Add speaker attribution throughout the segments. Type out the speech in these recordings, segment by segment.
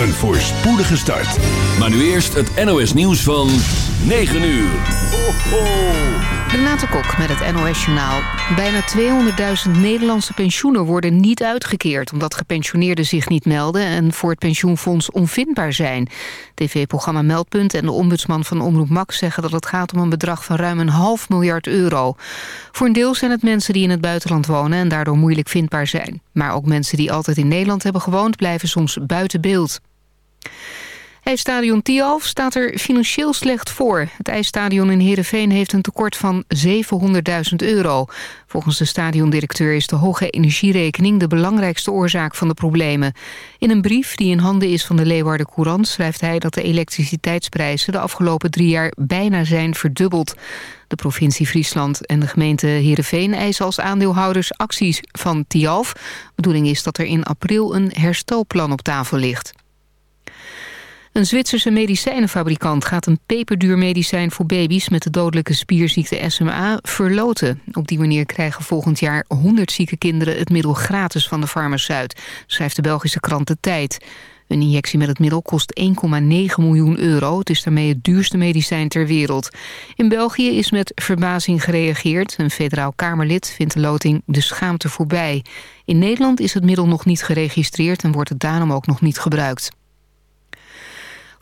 Speaker 1: Een voorspoedige start.
Speaker 2: Maar nu eerst het NOS nieuws van 9 uur. Ho,
Speaker 3: Kok met het NOS Journaal. Bijna 200.000 Nederlandse pensioenen worden niet uitgekeerd... omdat gepensioneerden zich niet melden en voor het pensioenfonds onvindbaar zijn. TV-programma Meldpunt en de ombudsman van Omroep Max zeggen... dat het gaat om een bedrag van ruim een half miljard euro. Voor een deel zijn het mensen die in het buitenland wonen... en daardoor moeilijk vindbaar zijn. Maar ook mensen die altijd in Nederland hebben gewoond... blijven soms buiten beeld. IJsstadion Tialf staat er financieel slecht voor. Het ijsstadion in Heerenveen heeft een tekort van 700.000 euro. Volgens de stadiondirecteur is de hoge energierekening... de belangrijkste oorzaak van de problemen. In een brief die in handen is van de Leeuwarden Courant... schrijft hij dat de elektriciteitsprijzen de afgelopen drie jaar bijna zijn verdubbeld. De provincie Friesland en de gemeente Heerenveen eisen als aandeelhouders acties van Tialf. Bedoeling is dat er in april een herstelplan op tafel ligt. Een Zwitserse medicijnenfabrikant gaat een peperduur medicijn voor baby's met de dodelijke spierziekte SMA verloten. Op die manier krijgen volgend jaar 100 zieke kinderen het middel gratis van de farmaceut, schrijft de Belgische krant De Tijd. Een injectie met het middel kost 1,9 miljoen euro. Het is daarmee het duurste medicijn ter wereld. In België is met verbazing gereageerd. Een federaal Kamerlid vindt de loting de schaamte voorbij. In Nederland is het middel nog niet geregistreerd... en wordt het daarom ook nog niet gebruikt.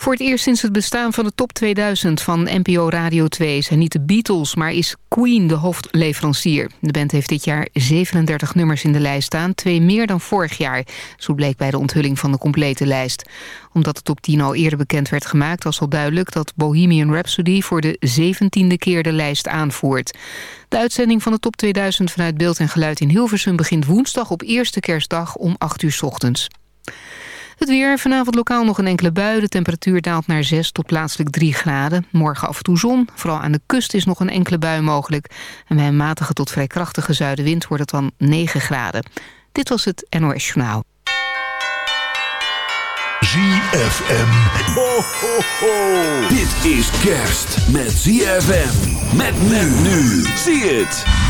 Speaker 3: Voor het eerst sinds het bestaan van de top 2000 van NPO Radio 2... zijn niet de Beatles, maar is Queen de hoofdleverancier. De band heeft dit jaar 37 nummers in de lijst staan, twee meer dan vorig jaar. Zo bleek bij de onthulling van de complete lijst. Omdat de top 10 al eerder bekend werd gemaakt... was al duidelijk dat Bohemian Rhapsody voor de 17e keer de lijst aanvoert. De uitzending van de top 2000 vanuit Beeld en Geluid in Hilversum... begint woensdag op eerste kerstdag om 8 uur s ochtends. Het weer, vanavond lokaal nog een enkele bui. De temperatuur daalt naar 6 tot plaatselijk 3 graden. Morgen af en toe zon. Vooral aan de kust is nog een enkele bui mogelijk. En bij een matige tot vrij krachtige zuidenwind wordt het dan 9 graden. Dit was het NOS Journaal.
Speaker 1: ZFM.
Speaker 2: Ho, ho, ho. Dit is kerst met ZFM. Met men nu. Zie het.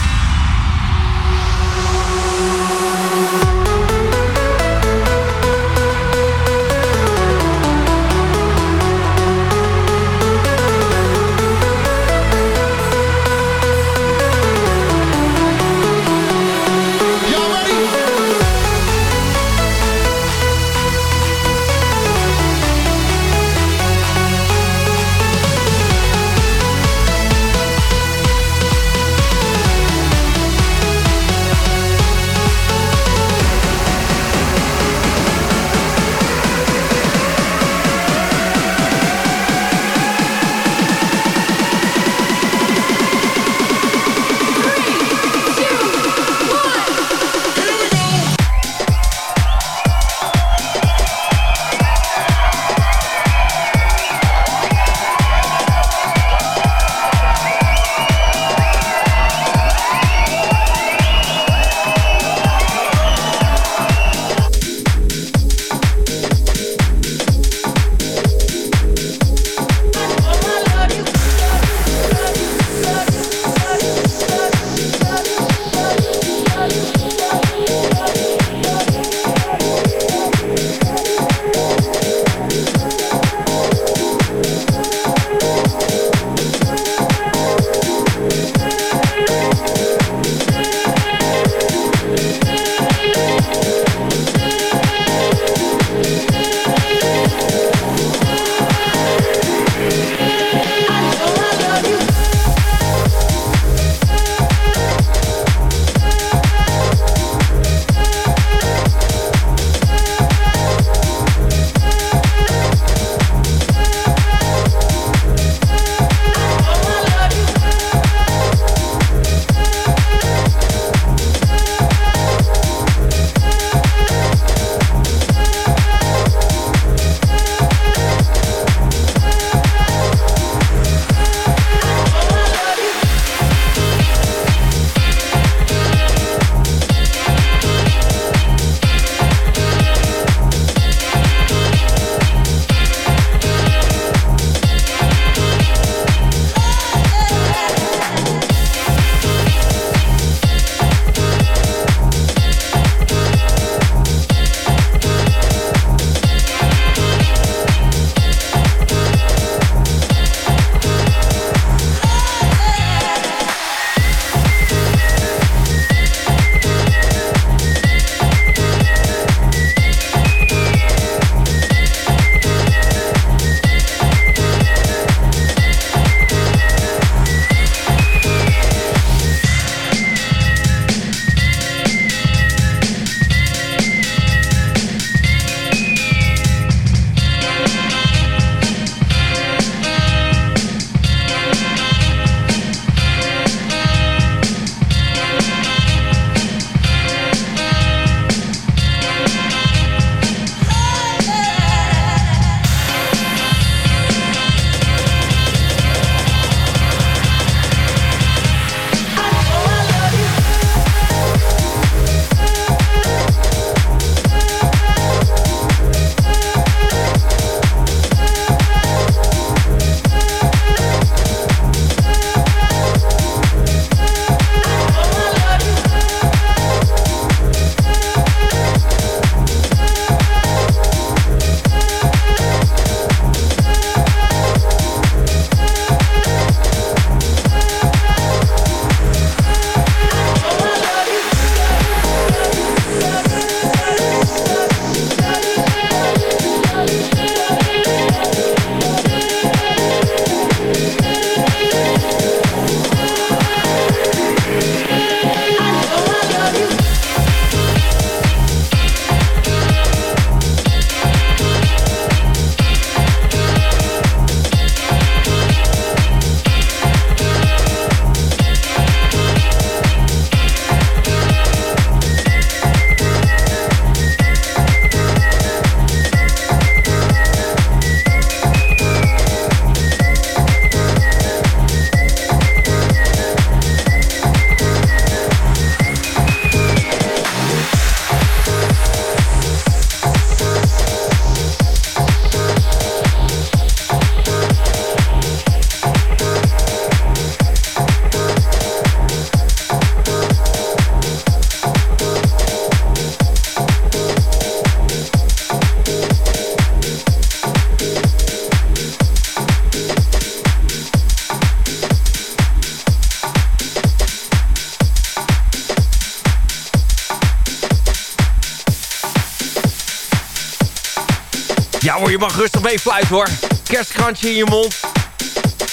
Speaker 4: Je mag rustig mee fluiten hoor. Kerstkrantje in je mond.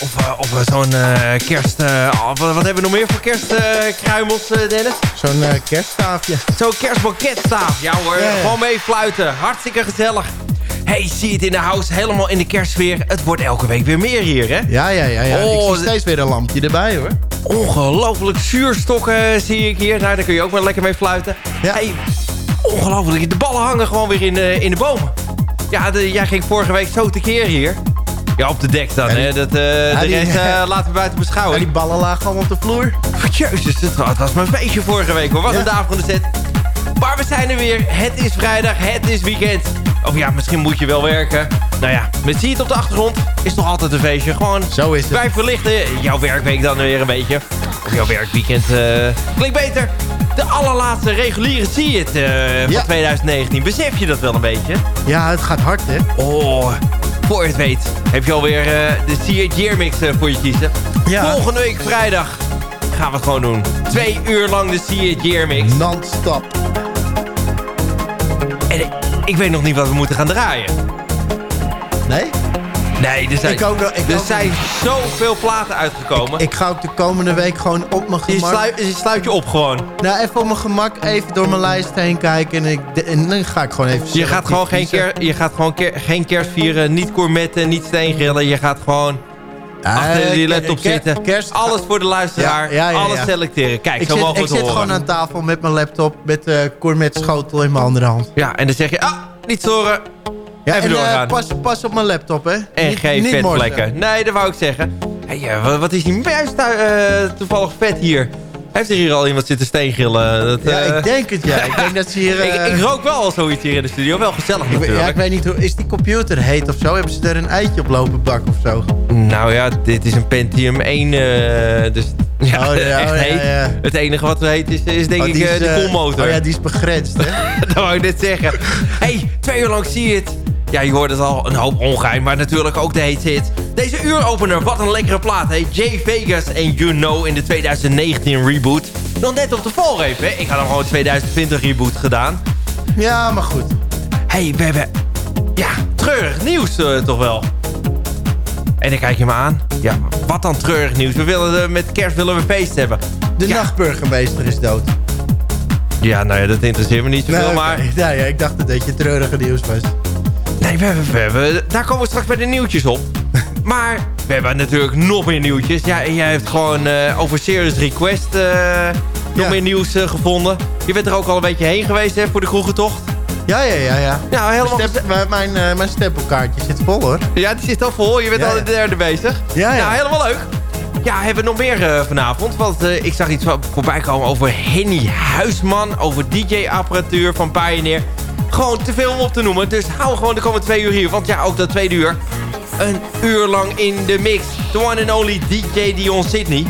Speaker 4: Of, uh, of uh, zo'n uh, kerst... wat, wat, hebben we nog meer voor kerstkruimels, Dennis?
Speaker 5: Zo'n kerststaafje.
Speaker 4: Zo'n kerstbanketstaaf. Ja hoor, gewoon mee fluiten. Hartstikke gezellig. Hey, zie het in de house, helemaal in de kerstsfeer. Het wordt elke week weer meer hier, hè?
Speaker 5: Ja, ja, ja. ja. Oh, ik zie steeds weer een lampje erbij, hoor.
Speaker 4: Ongelooflijk zuurstokken zie ik hier. Nou, daar kun je ook wel lekker mee fluiten. Ja. Hey, ongelooflijk. De ballen hangen gewoon weer in de, in de bomen. Ja, de, jij ging vorige week zo tekeer hier. Ja, op de dek dan, hè. Dat, uh, ja, de rest uh, laten we buiten beschouwen.
Speaker 5: die ballen lagen gewoon op de vloer.
Speaker 4: Jezus, het was mijn feestje vorige week, hoor. Wat een dag van de set. Maar we zijn er weer. Het is vrijdag, het is weekend. Of ja, misschien moet je wel werken. Nou ja, met zie het op de achtergrond is toch altijd een feestje. Gewoon
Speaker 5: Zo is het.
Speaker 4: wij verlichten jouw werkweek dan weer een beetje. Of jouw werkweekend. Uh, klinkt beter. De allerlaatste reguliere See It uh, van ja. 2019. Besef je dat wel een beetje?
Speaker 5: Ja, het gaat hard, hè?
Speaker 4: Oh, voor je het weet heb je alweer uh, de See It Year Mix voor je kiezen. Ja. Volgende week vrijdag gaan we het gewoon doen. Twee uur lang de See It Year Mix.
Speaker 5: Non-stop.
Speaker 4: En ik weet nog niet wat we moeten gaan draaien.
Speaker 5: Nee?
Speaker 4: Nee, er zijn, ik ook, ik er zijn zoveel platen uitgekomen.
Speaker 5: Ik, ik, ga ook de komende week gewoon op mijn gemak...
Speaker 4: Je, sluit, je sluit je op gewoon.
Speaker 5: Nou, even op mijn gemak even door mijn lijst heen kijken. En, ik, en dan ga ik gewoon even...
Speaker 4: Je gaat gewoon, geen, keer, je gaat gewoon keer, geen kerst vieren, niet gourmetten, niet steengrillen. Je gaat gewoon achter die laptop zitten. Kerst, alles voor de luisteraar. Ja, ja, alles selecteren. Kijk,
Speaker 5: ik
Speaker 4: zo
Speaker 5: zit,
Speaker 4: mogen we
Speaker 5: Ik zit gewoon aan tafel met mijn laptop. Met uh, gourmet schotel in mijn andere hand.
Speaker 4: Ja, en dan zeg je... Ah, niet storen.
Speaker 5: Ja, Even en, uh, pas, pas op mijn laptop, hè.
Speaker 4: En niet, geen vetvlekken. Nee, dat wou ik zeggen. Hey, uh, wat is die muis uh, toevallig vet hier? Heeft er hier al iemand zitten steengrillen? Dat,
Speaker 5: ja, ik denk het, ja. Ik denk dat ze hier...
Speaker 4: ik, ik, rook wel al zoiets hier in de studio. Wel gezellig.
Speaker 5: Ja, ik weet niet, hoe, is die computer heet of zo? Hebben ze er een eitje op lopen bak of zo?
Speaker 4: Nou ja, dit is een Pentium 1, dus ja, oh, ja, oh, ja, ja, Het enige wat heet is, is denk oh, ik is, de koelmotor.
Speaker 5: Oh ja, die is begrensd, hè?
Speaker 4: dat wou ik net zeggen. hey, twee uur lang zie je het. Ja, je hoort het al, een hoop ongeheim, maar natuurlijk ook de hate hit. Deze uuropener, wat een lekkere plaat, hè? Jay Vegas en You Know in de 2019 reboot. Nog net op de valreep, hè? Ik had hem gewoon 2020 reboot gedaan.
Speaker 5: Ja, maar goed.
Speaker 4: hey, we hebben... Ja, treurig nieuws uh, toch wel. En dan kijk je me aan. Ja, wat dan treurig nieuws? We willen, uh, met kerst willen we feest hebben.
Speaker 5: De ja. nachtburgemeester is dood.
Speaker 4: Ja, nou ja, dat interesseert me niet zoveel, nee, maar...
Speaker 5: Ja, ja, ik dacht dat je treurige nieuws was.
Speaker 4: Nee, we, we, we, hebben, daar komen we straks bij de nieuwtjes op. maar we hebben natuurlijk nog meer nieuwtjes. Ja, en jij hebt gewoon uh, over Serious Request uh, nog meer nieuws uh, gevonden. Je bent er ook al een beetje heen geweest hè, voor de kroegentocht.
Speaker 5: Ja, ja, ja. ja.
Speaker 4: Nou, helemaal...
Speaker 5: Mijn, step, mijn, mijn stempelkaartje zit vol, hoor.
Speaker 4: Ja, die zit al vol. Je bent ja, al de derde bezig. Ja, ja. Nou, helemaal leuk. Ja, hebben we nog meer uh, vanavond? Want uh, ik zag iets voorbij komen over Henny Huisman. Over DJ-apparatuur van Pioneer gewoon te veel om op te noemen. Dus hou gewoon de komende twee uur hier. Want ja, ook dat tweede uur. Een uur lang in de mix. The one and only DJ Dion Sydney.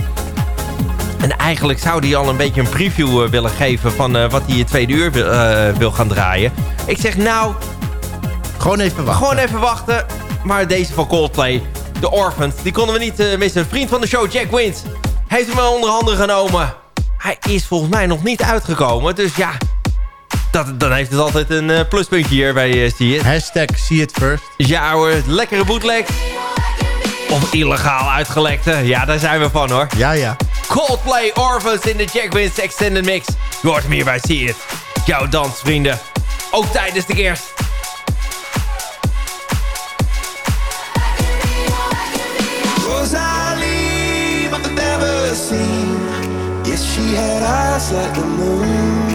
Speaker 4: En eigenlijk zou hij al een beetje een preview uh, willen geven... van uh, wat hij in tweede uur wil, uh, wil gaan draaien. Ik zeg nou...
Speaker 5: Gewoon even wachten.
Speaker 4: Gewoon even wachten. Maar deze van Coldplay, The Orphans... die konden we niet missen. Vriend van de show, Jack Wins... heeft hem onder handen genomen. Hij is volgens mij nog niet uitgekomen. Dus ja, dat, dan heeft het altijd een uh, pluspuntje hier bij uh, See It.
Speaker 5: Hashtag See It First.
Speaker 4: Ja hoor, lekkere bootleg. Of illegaal uitgelekte. Ja, daar zijn we van hoor.
Speaker 5: Ja, ja.
Speaker 4: Coldplay Orphans in de Jack Wins Extended Mix. Je hoort hem hier bij See It. Jouw dansvrienden. Ook tijdens de kerst. Rosalie, but never seen. Yes, she had eyes like the moon.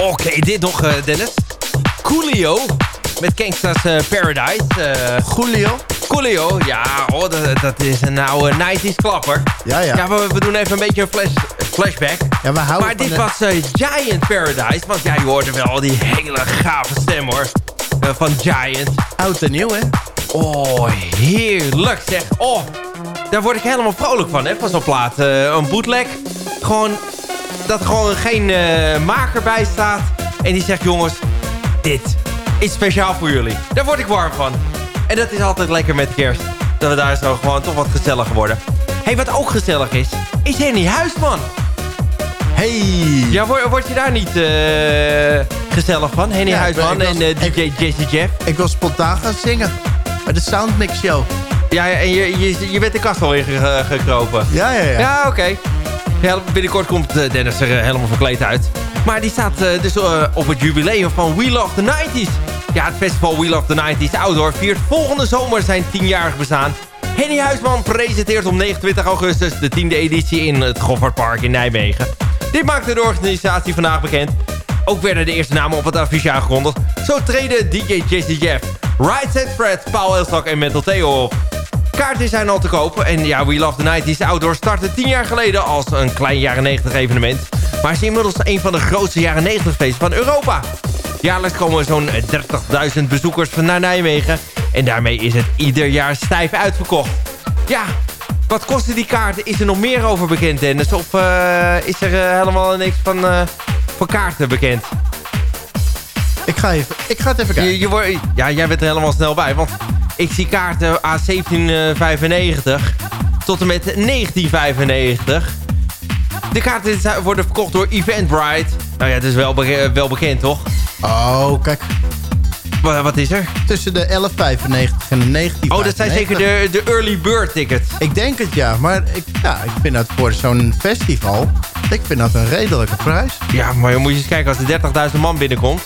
Speaker 4: Je dit nog, Dennis? Coolio met Gangsta's Paradise.
Speaker 5: Coolio?
Speaker 4: Coolio, ja, oh, dat, dat, is een oude 90s klapper.
Speaker 5: Ja, ja.
Speaker 4: Ja, we, we doen even een beetje een flash, flashback.
Speaker 5: Ja, we houden
Speaker 4: maar dit was Giant Paradise, want jij hoorde wel die hele gave stem hoor. van Giant.
Speaker 5: Oud en nieuw, hè?
Speaker 4: Oh, heerlijk zeg. Oh, daar word ik helemaal vrolijk van, hè, van zo'n plaat. Een bootleg. Gewoon, dat er gewoon geen uh, maker bij staat. En die zegt, jongens, dit is speciaal voor jullie. Daar word ik warm van. En dat is altijd lekker met kerst. Dat we daar zo gewoon toch wat gezelliger worden. hey, wat ook gezellig is, is Henny Huisman.
Speaker 5: Hey.
Speaker 4: Ja, word, word je daar niet uh, gezellig van? Henny Huisman en DJ Jesse Jeff?
Speaker 5: Ik wil spontaan gaan zingen. Bij de Soundmix Show.
Speaker 4: Ja, en je, je, je bent de kast alweer gekropen.
Speaker 5: Ja, ja, ja.
Speaker 4: Ja, oké. Ja, binnenkort komt eh, Dennis er eh, helemaal verkleed uit. Maar die staat uh, dus op het jubileum van We Love the 90s. Ja, het festival We Love the 90s Outdoor viert volgende zomer zijn 10-jarig bestaan. Henny Huisman presenteert op 29 augustus de 10e editie in het Goffertpark in Nijmegen. Dit maakte de organisatie vandaag bekend. Ook werden de eerste namen op het affiche aangekondigd. Zo treden DJ Jesse Jeff, Right Set Fred, Paul Elstak en Mental Theo op. Kaarten zijn al te kopen en ja, We Love the 90s Outdoor startte 10 jaar geleden als een klein jaren 90 evenement. Maar is inmiddels een van de grootste jaren 90 feesten van Europa. Jaarlijks komen zo'n 30.000 bezoekers naar Nijmegen. En daarmee is het ieder jaar stijf uitverkocht. Ja, wat kosten die kaarten? Is er nog meer over bekend, Dennis? Of uh, is er uh, helemaal niks van, uh, van kaarten bekend?
Speaker 5: Ik ga, even, ik ga het even kijken.
Speaker 4: Je, je wordt, ja, jij bent er helemaal snel bij. Want ik zie kaarten A1795 tot en met 1995. De kaarten worden verkocht door Eventbrite. Nou ja, het is wel, wel bekend, toch?
Speaker 5: Oh, kijk.
Speaker 4: Wat, wat is er?
Speaker 5: Tussen de 11,95 en de 19.
Speaker 4: Oh, dat zijn zeker de, de early bird tickets.
Speaker 5: Ik denk het, ja. Maar ik, ja, ik vind dat voor zo'n festival... Ik vind dat een redelijke prijs.
Speaker 4: Ja, maar je moet je eens kijken als er 30.000 man binnenkomt.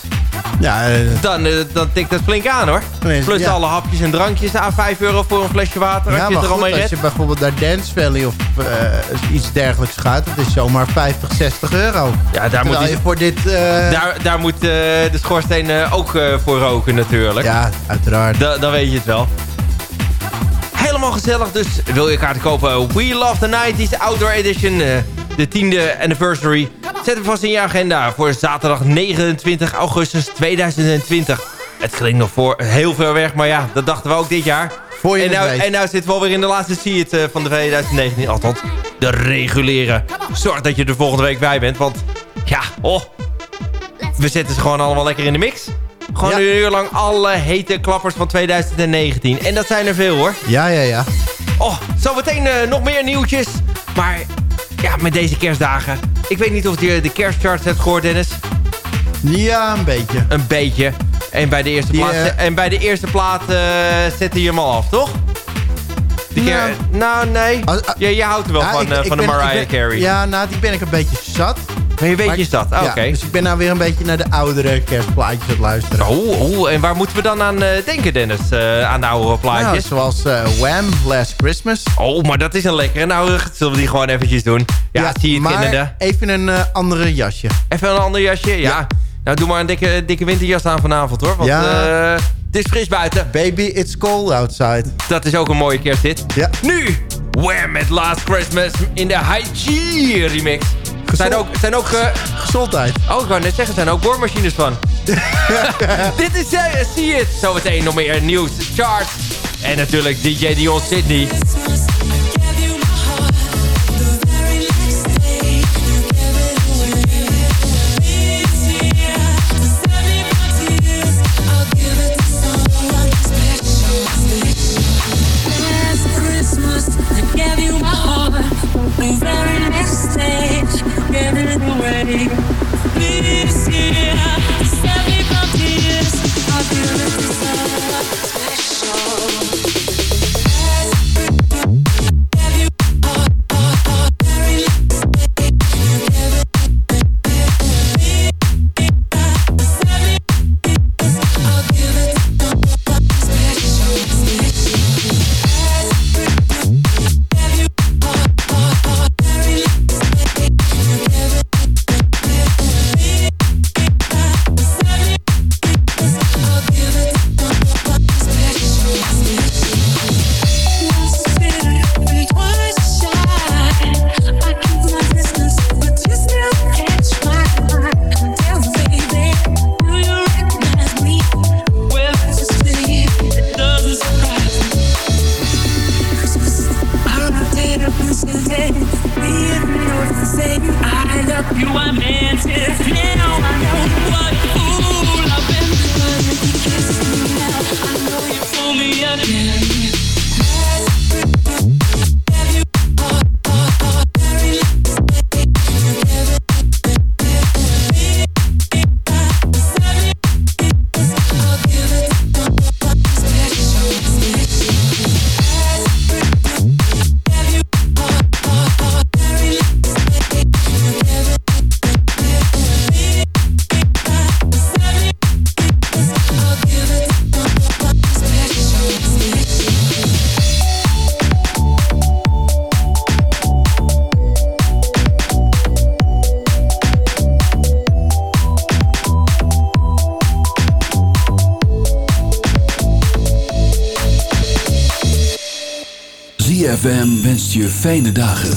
Speaker 5: Ja, uh,
Speaker 4: dan, uh, dan tikt dat flink aan hoor. Plus ja. alle hapjes en drankjes aan 5 euro voor een flesje water.
Speaker 5: Ja, maar goed, als je bijvoorbeeld naar Dance Valley of uh, iets dergelijks gaat... dat is zomaar 50, 60 euro.
Speaker 4: Ja, daar moet
Speaker 5: je voor dit...
Speaker 4: Daar, daar moet de schoorsteen ook voor roken natuurlijk.
Speaker 5: Ja, uiteraard.
Speaker 4: Da dan weet je het wel. Helemaal gezellig, dus wil je kaarten kopen? We Love the 90s Outdoor Edition de tiende anniversary. Zet hem vast in je agenda voor zaterdag 29 augustus 2020. Het klinkt nog voor heel ver weg, maar ja, dat dachten we ook dit jaar.
Speaker 5: Voor je
Speaker 4: en, nou, en nou zitten we alweer in de laatste See It van de 2019. Althans, de reguleren. Zorg dat je er volgende week bij bent, want ja, oh, we zetten ze gewoon allemaal lekker in de mix. Gewoon een uur lang alle hete klappers van 2019. En dat zijn er veel hoor.
Speaker 5: Ja, ja, ja.
Speaker 4: Oh, zometeen uh, nog meer nieuwtjes. Maar ja, met deze kerstdagen. Ik weet niet of je de kerstcharts hebt gehoord, Dennis.
Speaker 5: Ja, een beetje.
Speaker 4: Een beetje. En bij de eerste plaat, uh... en bij de eerste plaat uh, zette je hem al af, toch? Nou, nou, nee. Als, je, je houdt er wel van, ik, uh, van de Mariah Carey.
Speaker 5: Ja, nou, die ben ik een beetje zat.
Speaker 4: Ben je een beetje zat? Oh, Oké.
Speaker 5: Dus ik ben nou weer een beetje naar de oudere kerstplaatjes aan het luisteren.
Speaker 4: Oh, oh en waar moeten we dan aan uh, denken, Dennis? Uh, aan de oude plaatjes?
Speaker 5: Nou, zoals uh, Wham! Last Christmas.
Speaker 4: Oh, maar dat is een lekkere. Nou, zullen we die gewoon eventjes doen? Ja, ja zie je het
Speaker 5: maar even een andere jasje.
Speaker 4: Even een ander jasje? Ja. ja. Nou, doe maar een dikke, dikke winterjas aan vanavond, hoor. Want ja. het is fris buiten.
Speaker 5: Baby, it's cold outside.
Speaker 4: Dat is ook een mooie kersthit.
Speaker 5: Ja.
Speaker 4: Nu, Wham! Met Last Christmas in de High G remix. Zijn ook, zijn ook uh,
Speaker 5: gezondheid.
Speaker 4: Oh, ik wou net zeggen, zijn ook boormachines van. Dit is See It. Zometeen nog meer nieuws, charts. En natuurlijk DJ Dion Sydney.
Speaker 2: Je fijne dagen.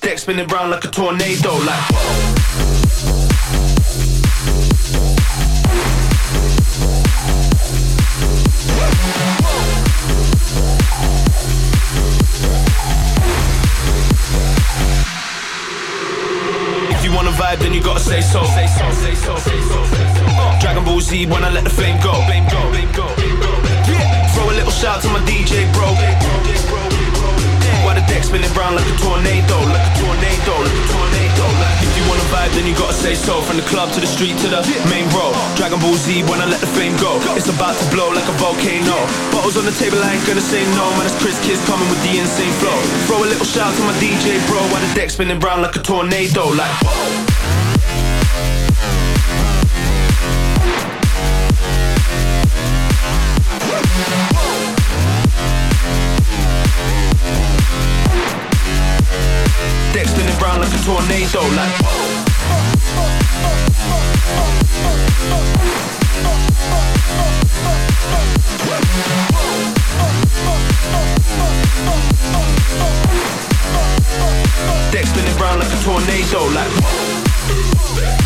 Speaker 6: Deck spinning round like a tornado, like. You gotta say so. Say so, say so, say so. Uh, Dragon Ball Z when I let the flame go. Flame go, flame go. Yeah. Throw a little shout to my DJ, bro. Why the deck spinning round like a tornado, like a tornado, like a tornado. If you wanna vibe, then you gotta say so. From the club to the street to the main road. Dragon Ball Z when I let the flame go. It's about to blow like a volcano. Bottles on the table, I ain't gonna say no. Man, it's Chris Kids coming with the insane flow. Throw a little shout to my DJ, bro. Why the deck spinning round like a tornado, like. Whoa. Tornado like Deck spinning round like a tornado like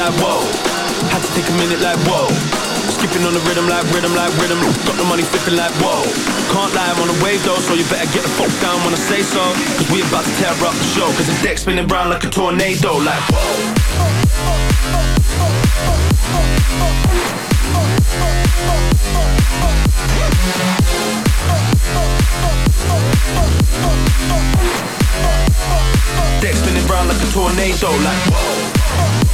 Speaker 6: spinning round like a tornado, like whoa. Deck spinning round like a tornado, like whoa. We about to tear up the show Cause the deck spinning round like a tornado Like Deck spinning round like a tornado Like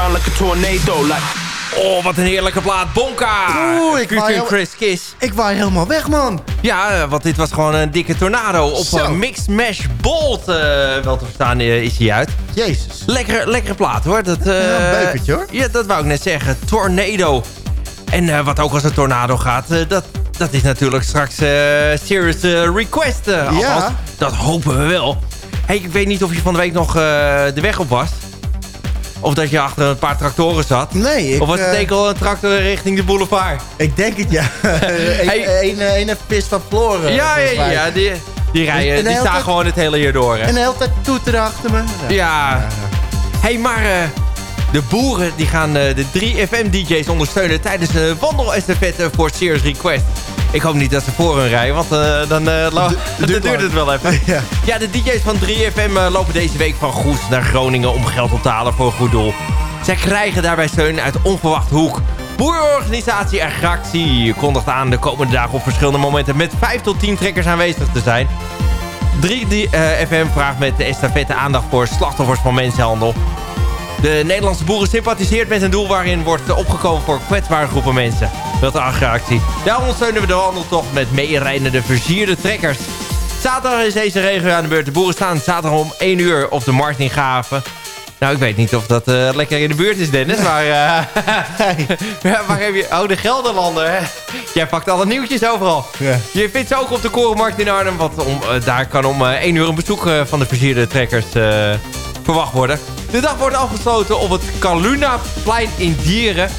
Speaker 6: round like a tornado. Like
Speaker 4: Oh, wat een heerlijke plaat. Bonka!
Speaker 5: Oeh, ik waai,
Speaker 4: Chris Kiss.
Speaker 5: ik waai helemaal weg, man.
Speaker 4: Ja, eh, want dit was gewoon een dikke tornado. Op een uh, Mix Mash Bolt, uh, wel te verstaan, uh, is hij uit.
Speaker 5: Jezus.
Speaker 4: Lekkere, lekkere plaat, hoor. Dat,
Speaker 5: ja, een beukertje, hoor.
Speaker 4: Ja, dat wou ik net zeggen. Tornado. En wat ook als een tornado gaat, dat, dat is natuurlijk straks Serious Request. ja. dat hopen we wel. Hey, ik weet niet of je van de week nog de weg op was. Of dat je achter een paar tractoren zat.
Speaker 5: Nee.
Speaker 4: Ik, of was het uh, al een tractor richting de boulevard?
Speaker 5: Ik denk het, ja. Eén hey. een vis van Floren.
Speaker 4: Ja, ja, ja. Die, die rijden, die staan gewoon het hele jaar door. Hè?
Speaker 5: En de hele tijd toeteren achter me.
Speaker 4: Ja. ja. hey, maar... Uh, de boeren die gaan uh, de 3FM-dj's ondersteunen tijdens de wandelestafette voor Serious Request. Ik hoop niet dat ze voor hun rijden, want uh, dan, uh, dan duurt het wel even. Ja, ja de DJ's van 3FM lopen deze week van Goes naar Groningen om geld op te halen voor een goed doel. Zij krijgen daarbij steun uit onverwacht hoek. Boerenorganisatie Agractie kondigt aan de komende dagen op verschillende momenten met 5 tot 10 trekkers aanwezig te zijn. 3FM vraagt met de estafette aandacht voor slachtoffers van mensenhandel. De Nederlandse boeren sympathiseert met een doel waarin wordt opgekomen voor kwetsbare groepen mensen. Dat de agractie. Daarom ondersteunen we de wandeltocht met meerijdende versierde trekkers. Zaterdag is deze regio aan de beurt. De boeren staan zaterdag om 1 uur op de markt in Gaven. Nou, ik weet niet of dat uh, lekker in de buurt is, Dennis. Maar uh, ja, waar heb je... Oh, de Gelderlander. Hè? Jij pakt alle nieuwtjes overal. Ja. Je vindt ze ook op de Korenmarkt in Arnhem. Want om, uh, daar kan om 1 uur een bezoek van de versierde trekkers verwacht worden. De dag wordt afgesloten op het Kalunaplein in Dieren.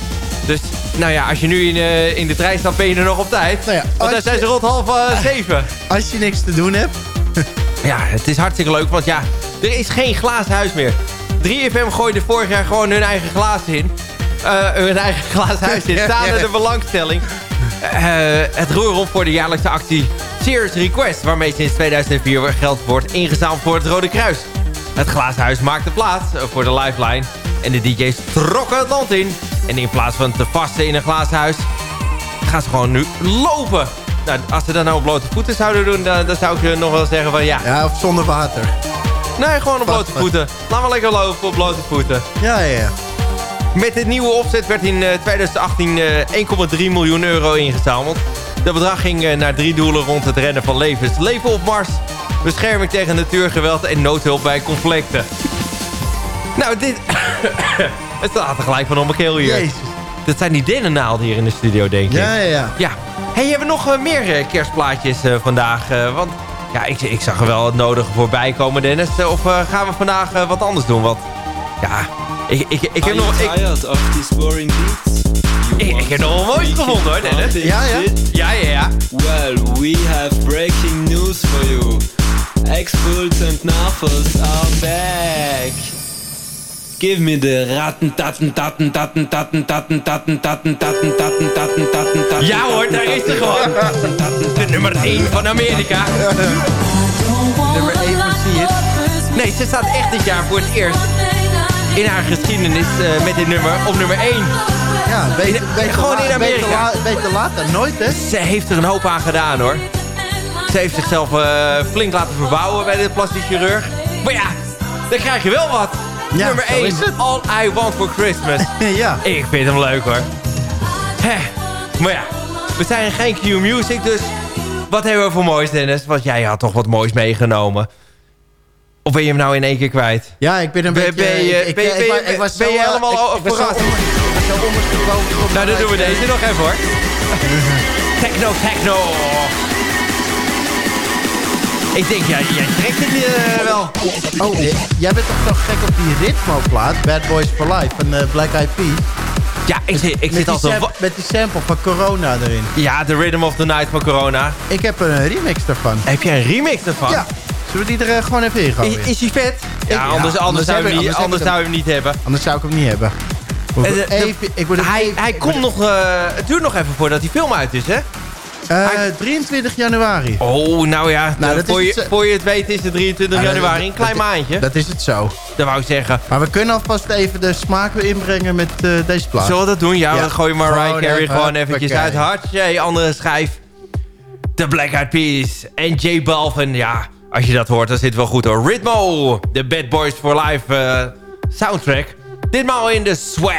Speaker 4: Dus nou ja, als je nu in, uh, in de trein staat, ben je er nog op tijd. Nou ja, want daar zijn ze rond half uh, zeven.
Speaker 5: Als je niks te doen hebt.
Speaker 4: ja, het is hartstikke leuk, want ja, er is geen glazen huis meer. 3FM gooide vorig jaar gewoon hun eigen glazen in. Uh, hun eigen glazen huis in. Staande de belangstelling. het roer rond voor de jaarlijkse actie Serious Request... waarmee sinds 2004 geld wordt ingezameld voor het Rode Kruis. Het glazenhuis maakte plaats voor de lifeline. En de DJ's trokken het land in. En in plaats van te vasten in een glazenhuis... gaan ze gewoon nu lopen. Nou, als ze dat nou op blote voeten zouden doen... dan, dan zou ik nog wel zeggen van ja...
Speaker 5: Ja, of zonder water.
Speaker 4: Nee, gewoon op blote voeten. Laat maar lekker lopen op blote voeten.
Speaker 5: Ja, ja, ja.
Speaker 4: Met dit nieuwe opzet werd in 2018 uh, 1,3 miljoen euro ingezameld. Dat bedrag ging uh, naar drie doelen rond het rennen van levens. Leven op Mars, bescherming tegen natuurgeweld en noodhulp bij conflicten. Nou, dit... het staat er gelijk van om mijn keel hier. Jezus. Dat zijn die dennennaalden hier in de studio, denk ik.
Speaker 5: Ja, ja, ja.
Speaker 4: ja. hey, hebben we nog uh, meer uh, kerstplaatjes uh, vandaag? want ja, ik, ik zag er wel het nodige voorbij komen, Dennis. of gaan we vandaag wat anders doen? Want ja, ik, ik, ik heb nog... Ik, ik, ik heb nog een mooie gevonden hoor, Dennis.
Speaker 5: Ja, ja.
Speaker 4: Ja, ja, ja.
Speaker 7: Well, we have breaking news for you. Expults and Nafos are back. Give me the ratten tatten tatten tatten tatten tatten tatten tatten tatten tatten tatten tatten tatten
Speaker 4: Ja hoor, daar is ze gewoon. De nummer 1 van Amerika.
Speaker 5: Nummer 1 van zie het.
Speaker 4: Nee, ze staat echt dit jaar voor het eerst in haar geschiedenis uh, met dit nummer op nummer 1.
Speaker 5: Ja, beter, beter gewoon in Amerika. Beter, beter laat dan nooit, hè?
Speaker 4: Ze heeft er een hoop aan gedaan, hoor. Ze heeft zichzelf uh, flink laten verbouwen bij de plastisch chirurg. Maar ja, dan krijg je wel wat. Ja, Nummer 1, All I Want For Christmas.
Speaker 5: ja.
Speaker 4: Ik vind hem leuk hoor. Hè. Maar ja, we zijn geen Q-Music, dus wat hebben we voor moois Dennis? Want jij had toch wat moois meegenomen. Of ben je hem nou in één keer kwijt?
Speaker 5: Ja, ik ben een
Speaker 4: ben,
Speaker 5: beetje...
Speaker 4: Ben je, ben, was ben je helemaal ik, verrast? Ik
Speaker 5: was ondersteboven.
Speaker 4: Nou, dan doen we deze nog even hoor. techno, techno. Ik denk, ja, jij trekt het uh, wel.
Speaker 5: Oh, jij bent toch zo gek op die ritmo-plaat, Bad Boys for Life, van uh, Black Eyed Peas?
Speaker 4: Ja, ik, zit, ik zit
Speaker 5: al Met die sample van Corona erin.
Speaker 4: Ja, The Rhythm of the Night van Corona.
Speaker 5: Ik heb een remix ervan.
Speaker 4: Heb jij een remix ervan?
Speaker 5: Ja. Zullen we die er uh, gewoon even in
Speaker 4: gooien? Is, is die vet? Ja, ja anders, anders, zou, niet, anders zou je hem niet hebben.
Speaker 5: Anders zou ik hem niet hebben.
Speaker 4: De, even, ik hij even, hij komt nog... Uh, het duurt nog even voordat die film uit is, hè?
Speaker 5: Uh, 23 januari.
Speaker 4: Oh, nou ja. Nou, voor, je, voor je het weet is het 23 ah, januari. Een klein maandje.
Speaker 5: Dat is het zo.
Speaker 4: Dat wou ik zeggen.
Speaker 5: Maar we kunnen alvast even de smaak weer inbrengen met uh, deze plaat.
Speaker 4: Zullen we dat doen? Ja, ja. dan gooi je Mariah Carey gewoon eventjes uit. Hartje, andere schijf. The Black Eyed Peas en J Balvin. Ja, als je dat hoort, dan zit het wel goed hoor. Ritmo, de Bad Boys for Life uh, soundtrack. Ditmaal in de Swag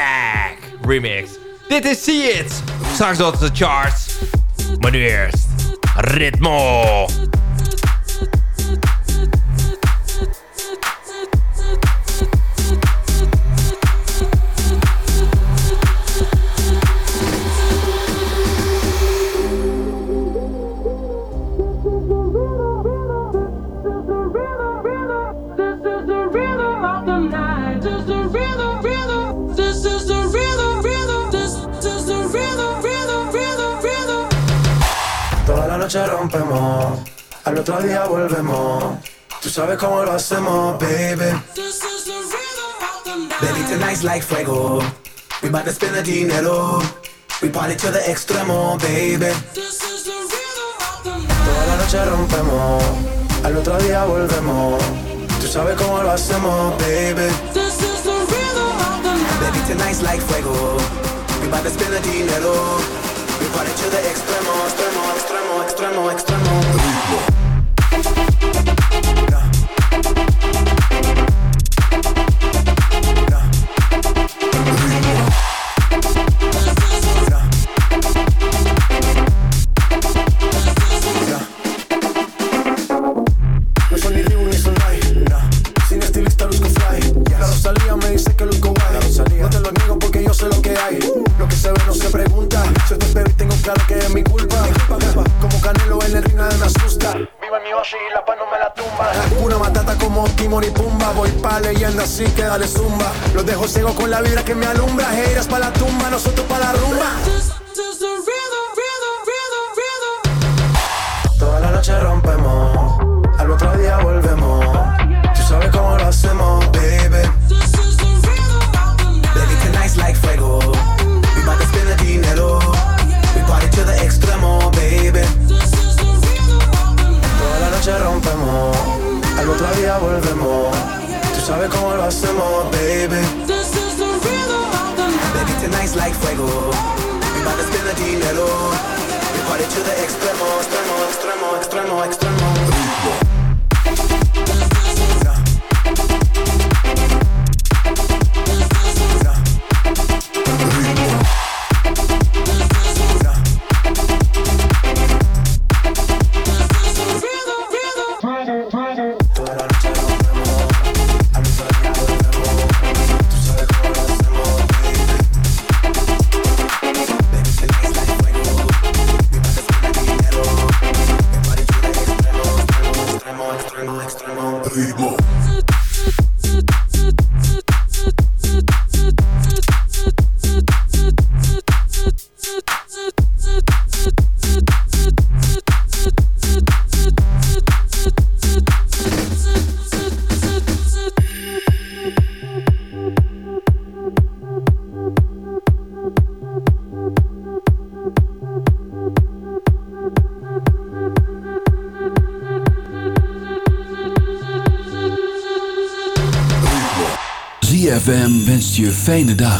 Speaker 4: remix. Dit is See It. Straks op de charts. Maar nu eerst Ritmo.
Speaker 8: Noche rompemos, al otro día volvemos. Tú sabes cómo lo hacemos, baby. Baby, tonight's like fuego. We bout to spend the dinero. We party to the extremo, baby. Toda la noche rompemos, al otro día volvemos. Tú sabes cómo lo hacemos, baby. Baby, tonight's like fuego. We bout to spend the dinero. We party to the extremo, extremo, extremo, vibra que me alumbra.
Speaker 9: Fijne dagen.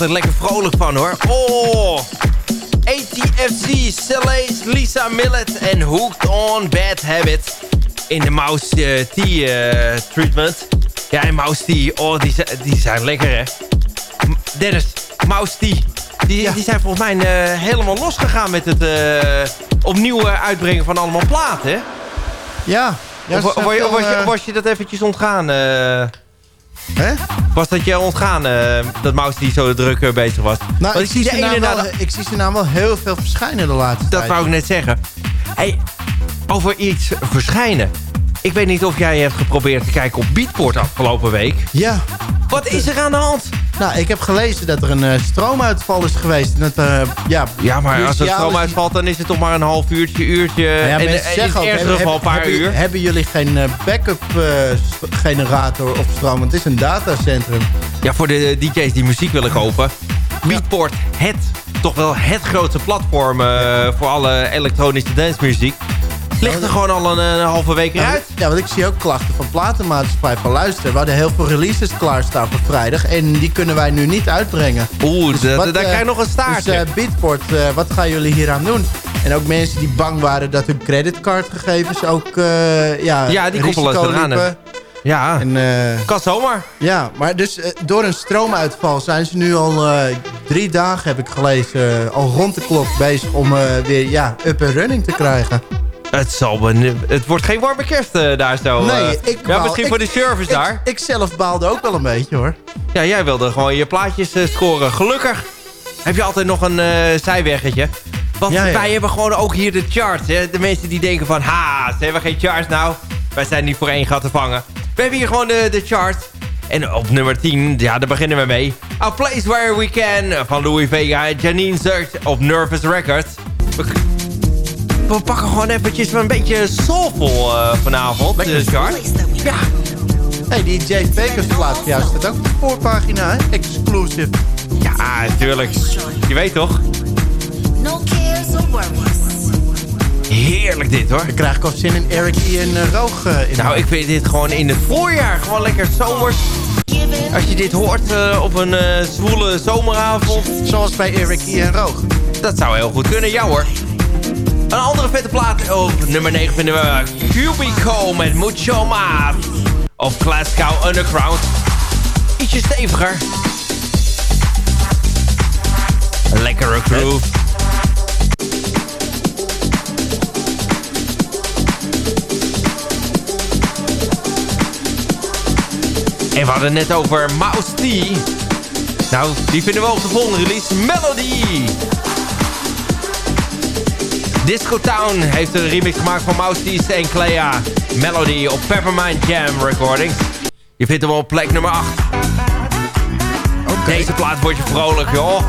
Speaker 4: Altijd lekker vrolijk van hoor. Oh, ATFC, Celeste, Lisa Millet en Hooked on Bad Habits. In de Mouse Tea treatment. Ja, en Mouse Tea, oh, die, die zijn lekker hè. Dennis, Mouse Tea. Die, die zijn volgens mij helemaal losgegaan met het opnieuw uitbrengen van allemaal platen?
Speaker 5: Ja. ja
Speaker 4: of, was, je, was, je, dat eventjes ontgaan?
Speaker 5: Hè?
Speaker 4: Was dat je ontgaan uh, dat Maus die zo druk uh, bezig was?
Speaker 5: Nou, ik, zie ze naam wel, ik zie ze naam wel heel veel verschijnen de laatste
Speaker 4: dat
Speaker 5: tijd.
Speaker 4: Dat wou ik net zeggen. Hey, over iets verschijnen. Ik weet niet of jij hebt geprobeerd te kijken op Beatport afgelopen week.
Speaker 5: Ja.
Speaker 4: Wat is er aan de hand?
Speaker 5: Nou, ik heb gelezen dat er een uh, stroomuitval is geweest. En dat, uh, ja,
Speaker 4: ja, maar als er stroom uitvalt, dan is het toch maar een half uurtje, uurtje. Nou ja, en in het ergste geval een paar
Speaker 5: hebben,
Speaker 4: uur.
Speaker 5: Hebben jullie geen uh, backup generator op stroom? Want het is een datacentrum.
Speaker 4: Ja, voor de DJ's die muziek willen kopen. Beatport, het, toch wel het grootste platform voor alle elektronische dancemuziek ligt er gewoon al een, een halve week eruit.
Speaker 5: Ja, want ik zie ook klachten van platenmaatschappij van luisteren. We hadden heel veel releases klaarstaan voor vrijdag. En die kunnen wij nu niet uitbrengen.
Speaker 4: Oeh, dus daar krijg je nog een staartje.
Speaker 5: Dus uh, Beatport, uh, wat gaan jullie hier aan doen? En ook mensen die bang waren dat hun creditcardgegevens ook uh, ja,
Speaker 4: ja, die koppelen eraan. Ja, en, kan zomaar.
Speaker 5: Ja, maar dus door een stroomuitval zijn ze nu al drie dagen, heb ik gelezen, al rond de klok bezig om weer ja, up and running te krijgen.
Speaker 4: Het, zal het wordt geen warme kerst uh, daar zo.
Speaker 5: Nee, uh, ik
Speaker 4: Ja, misschien voor de service
Speaker 5: ik,
Speaker 4: daar.
Speaker 5: Ik zelf baalde ook wel een beetje hoor.
Speaker 4: Ja, jij wilde gewoon je plaatjes uh, scoren. Gelukkig heb je altijd nog een zijweggetje. Want ja, ja. wij hebben gewoon ook hier de charts. Hè? De mensen die denken van... Ha, ze hebben geen charts nou. Wij zijn niet voor één gat te vangen. We hebben hier gewoon de, de charts. En op nummer 10, ja, daar beginnen we mee. A Place Where We Can van Louis Vega en Janine Zert op Nervous Records. We we pakken gewoon eventjes een beetje soulful uh, vanavond.
Speaker 5: Lekker
Speaker 4: de chart.
Speaker 5: Ja. Hey, die Jay Baker's plaat jou staat ook op de voorpagina, hè? Exclusive.
Speaker 4: Ja, natuurlijk. Je weet toch? No cares or worries. Heerlijk dit hoor.
Speaker 5: Dan krijg ik al zin in Eric E. en uh, Roog. Uh, in
Speaker 4: nou, ik vind dit gewoon in het voorjaar. Gewoon lekker zomers. Als je dit hoort uh, op een zwoele zomeravond.
Speaker 5: Zoals bij Eric E. en Roog.
Speaker 4: Dat zou heel goed kunnen, ja hoor. Een andere vette plaat op nummer 9 vinden we Cubico met Mucho Mas. Of Glasgow Underground. Ietsje steviger. Lekkere groove. En we hadden net over Mouse T. Nou, die vinden we op de volgende release. Melody. Disco Town heeft een remix gemaakt van Mousties en Clea. Melody op Peppermint Jam Recordings. Je vindt hem op plek nummer 8.
Speaker 5: Okay.
Speaker 4: Deze plaat wordt je vrolijk, joh.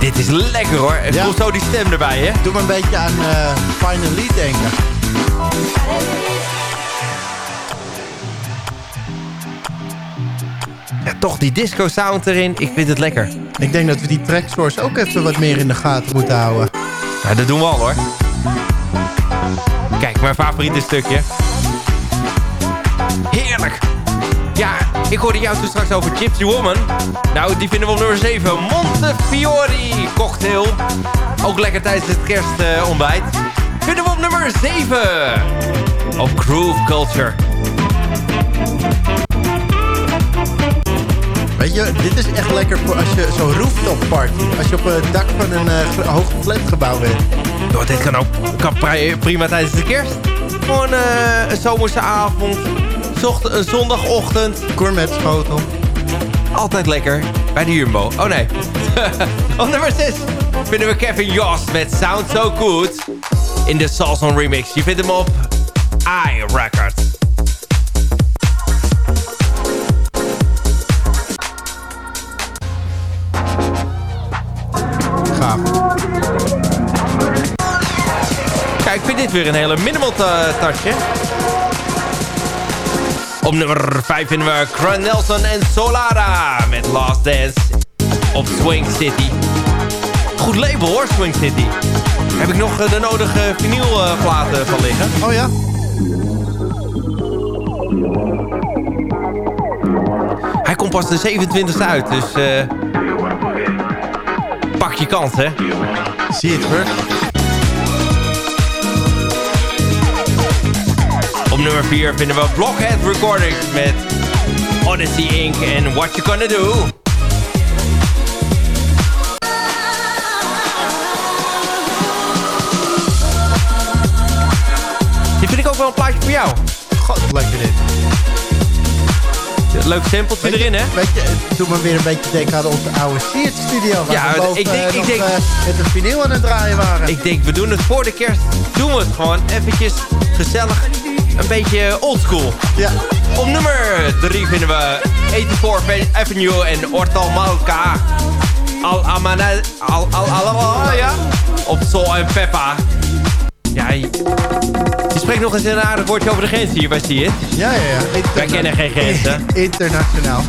Speaker 4: Dit is lekker hoor. Het ja. voelt zo die stem erbij, hè?
Speaker 5: Doe me een beetje aan uh, Final Lead denken.
Speaker 4: Toch die disco sound erin. Ik vind het lekker.
Speaker 5: Ik denk dat we die tracksource ook even wat meer in de gaten moeten houden.
Speaker 4: Ja, dat doen we al hoor. Kijk, mijn favoriete stukje. Heerlijk. Ja, ik hoorde jou toen straks over Gypsy Woman. Nou, die vinden we op nummer 7. Montefiori cocktail. Ook lekker tijdens het kerstontbijt. Vinden we op nummer 7. Op Groove Culture.
Speaker 5: Weet je, dit is echt lekker voor als je zo'n rooftop party. Als je op het dak van een uh, hoog flatgebouw bent.
Speaker 4: Yo, dit kan ook kan prima tijdens de kerst. Gewoon uh, een zomerse avond. Zocht, een zondagochtend.
Speaker 5: Gourmetschotel.
Speaker 4: Altijd lekker. Bij de Jumbo. Oh nee. op nummer 6 vinden we Kevin Jost met Sound So Good. In de Salson remix. Je vindt hem op iRecords. Kijk, ik vind dit weer een hele minimal touchje. Op nummer 5 vinden we Cran Nelson en Solara met Last Dance op Swing City. Goed label hoor, Swing City. heb ik nog de nodige vinylplaten van liggen.
Speaker 5: Oh ja?
Speaker 4: Hij komt pas de 27e uit, dus uh, je kans, hè.
Speaker 5: Zie het terug.
Speaker 4: Op nummer 4 vinden we Blockhead Recordings met Odyssey Inc. en What You Gonna Do. Dit vind ik ook wel een plaatje voor jou.
Speaker 5: God, lekker dit.
Speaker 4: Leuk sampletje erin, hè?
Speaker 5: Weet je, het doet me weer een beetje denken aan onze oude Sears studio. Waar
Speaker 4: ja,
Speaker 5: we boven,
Speaker 4: ik denk,
Speaker 5: uh,
Speaker 4: ik denk,
Speaker 5: uh, met een vinyl aan het draaien waren.
Speaker 4: Ik denk, we doen het voor de kerst. Doen we het gewoon eventjes gezellig. Een beetje oldschool.
Speaker 5: Ja.
Speaker 4: Op nummer 3 vinden we 84 Avenue en Ortal Malka. Al Amana... Al, al, al, al, ja? Op Sol en Peppa. Ja, je, je spreekt nog eens een aardig woordje over de grens hier, waar zie je het?
Speaker 5: Ja, ja, ja.
Speaker 4: Wij kennen geen grenzen.
Speaker 5: Internationaal.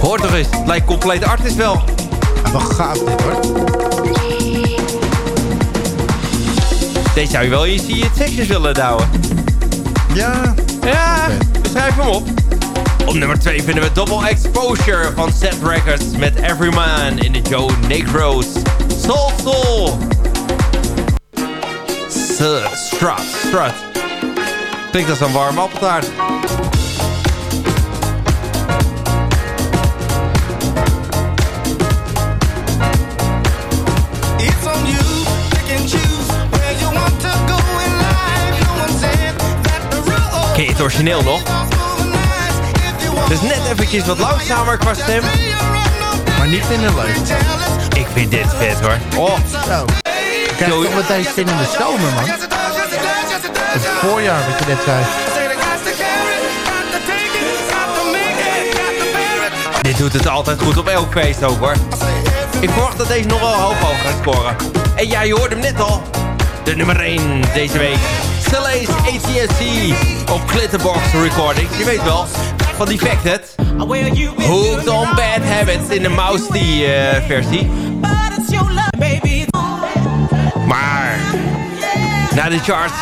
Speaker 4: Hoor toch eens, het lijkt compleet artist wel.
Speaker 5: Ja, wat gaaf dit hoor.
Speaker 4: Deze zou je wel in je sections willen douwen.
Speaker 5: Ja.
Speaker 4: Ja, schrijf hem op. Op nummer 2 vinden we Double Exposure van Set Records met Every Man in de Joe Negroes. Soul Soul. Strut, strut. Klinkt als een warme appeltaart. Ken je het origineel nog? Dus net eventjes wat langzamer qua stem.
Speaker 5: Maar niet minder leuk.
Speaker 4: Ik vind dit vet hoor. Oh.
Speaker 5: Zo. Ik krijg toch meteen zin in de zomer, man. Het voorjaar, wat je net zei.
Speaker 4: Dit doet het altijd goed op elk feest ook hoor. Ik verwacht dat deze nog wel hoog over gaat scoren. En ja, je hoorde hem net al. De nummer 1 deze week. Celeste ATSC op Glitterbox Recordings. Je weet wel, van Defected. Hooked on Bad Habits in de Mouse uh, versie. Na de charts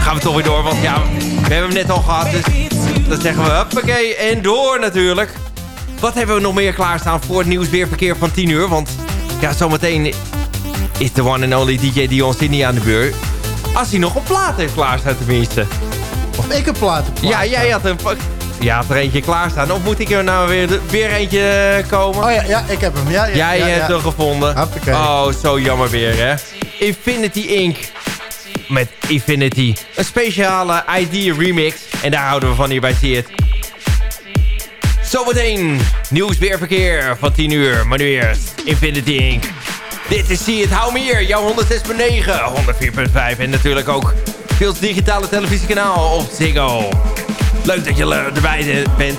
Speaker 4: gaan we toch weer door. Want ja, we hebben hem net al gehad. Dus dan zeggen we hoppakee en door natuurlijk. Wat hebben we nog meer klaarstaan voor het nieuwsweerverkeer van 10 uur? Want ja, zometeen is de one and only DJ Dion Sydney aan de beurt. Als hij nog een plaat heeft klaarstaan tenminste.
Speaker 5: Of ik een plaat heb
Speaker 4: Ja, jij had, een, ja, had er eentje klaarstaan. Of moet ik er nou weer, weer eentje komen?
Speaker 5: Oh ja, ja, ik heb hem. Ja, ja,
Speaker 4: jij
Speaker 5: ja,
Speaker 4: hebt hem gevonden.
Speaker 5: Hoppakee.
Speaker 4: Oh, zo jammer weer hè. Infinity Inc. Met Infinity. Een speciale ID remix. En daar houden we van hier bij See It. Zometeen nieuwsweerverkeer van 10 uur. Maar nu eerst Infinity Inc. Dit is See It, hou me hier. Jouw 106.9, 104.5 en natuurlijk ook Phils digitale televisiekanaal op Ziggo. Leuk dat je erbij bent.